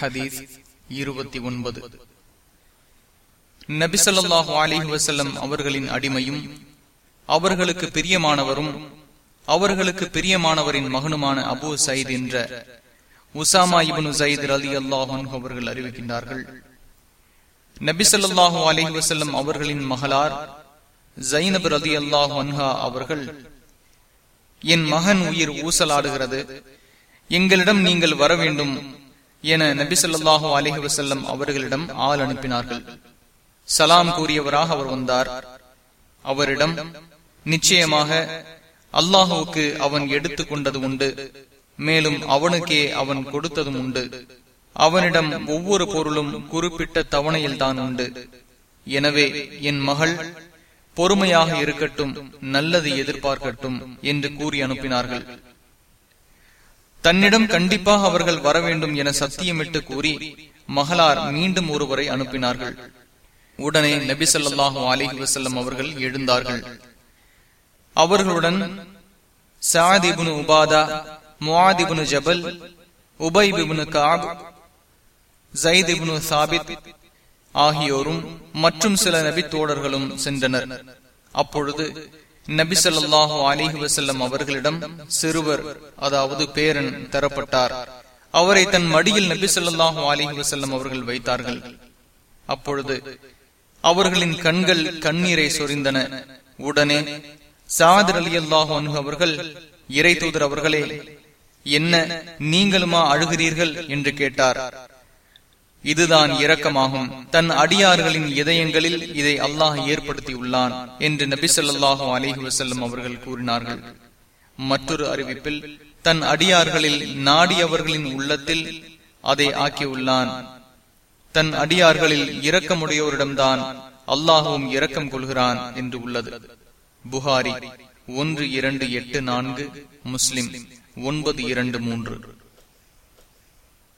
ஹதீஸ் இருபத்தி ஒன்பது. நபிசல்லாஹு அலிஹி வசல்லம் அவர்களின் அடிமையும் அவர்களுக்கு பிரியமானவரும் அவர்களுக்கு பிரியமானவரின் மகனுமான அபு சயித் என்ற உசாமா இபனு சயித் அலி அல்லாஹன் அவர்கள் அறிவிக்கின்றார்கள். நபிசல்லாஹு அலிஹி வசல்லம் அவர்களின் மகளார் ஜைனப் ரதி அல்லாஹ் அன்ஹா அவர்கள் என் மகன் உயிர் ஊசலாடுகிறது. எங்களிடம் நீங்கள் வர வேண்டும். என நபிசல்லாஹு அலஹி வசல்லம் அவர்களிடம் ஆள் அனுப்பினார்கள். சலாம் கூறியவராக அவர் வந்தார். அவரிடம் நிச்சயமாக அல்லாஹுவுக்கு அவன் எடுத்து கொண்டது உண்டு. மேலும் அவனுக்கே அவன் கொடுத்ததும் உண்டு. அவனிடம் ஒவ்வொரு பொருளும் குறிப்பிட்ட தவணையில் தான் உண்டு. எனவே என் மகள் பொறுமையாக இருக்கட்டும் நல்லது எதிர்பார்க்கட்டும் என்று கூறி அனுப்பினார்கள். தன்னிடம் கண்டிப்பாக அவர்கள் வர வேண்டும் என சத்தியமிட்டு கூறி மகளார் மீண்டும் ஒருவரை அனுப்பினார்கள். உடனே நபி சொல்லாஹு அலிஹி வசல்லம் அவர்கள் எழுந்தார்கள். அவர்களுடன் சாதிபுனு உபாதா முவாதிபுனு ஜபல் உபைபிபுனு காப் ஜயிதிபுனு சாபித் ஆகியோரும் மற்றும் சில நபி தோழர்களும் சென்றனர். அப்பொழுது நபி சொல்லாஹு அலிஹி வசல்லம் அவர்களிடம் சிறுவர் அதாவது பேரன் தரப்பட்டார். அவரை தன் மடியில் நபி சொல்லாஹு அலிஹி வசல்லம் அவர்கள் வைத்தார்கள். அப்பொழுது அவர்களின் கண்கள் கண்ணீரை சொரிந்தன. உடனே சாதர் அலி அல்லாஹு அவர்கள் இறை தூதர் அவர்களே என்ன நீங்களுமா அழுகிறீர்கள்? என்று கேட்டார். இதுதான் இரக்கமாகும். தன் அடியார்களின் இதயங்களில் இதை அல்லாஹ் ஏற்படுத்தியுள்ளான் என்று நபி சொல்லாஹு அலிஹி வசல்லம் அவர்கள் கூறினார்கள். மற்றொரு அறிவிப்பில் தன் அடியார்களில் நாடியவர்களின் உள்ளத்தில் அதை ஆக்கியுள்ளான். தன் அடியார்களில் இரக்கமுடையோரிடம்தான் அல்லாஹுவும் இரக்கம் கொள்கிறான் என்று உள்ளது. புகாரி ஒன்று இரண்டு எட்டு நான்கு முஸ்லிம் ஒன்பது இரண்டு மூன்று.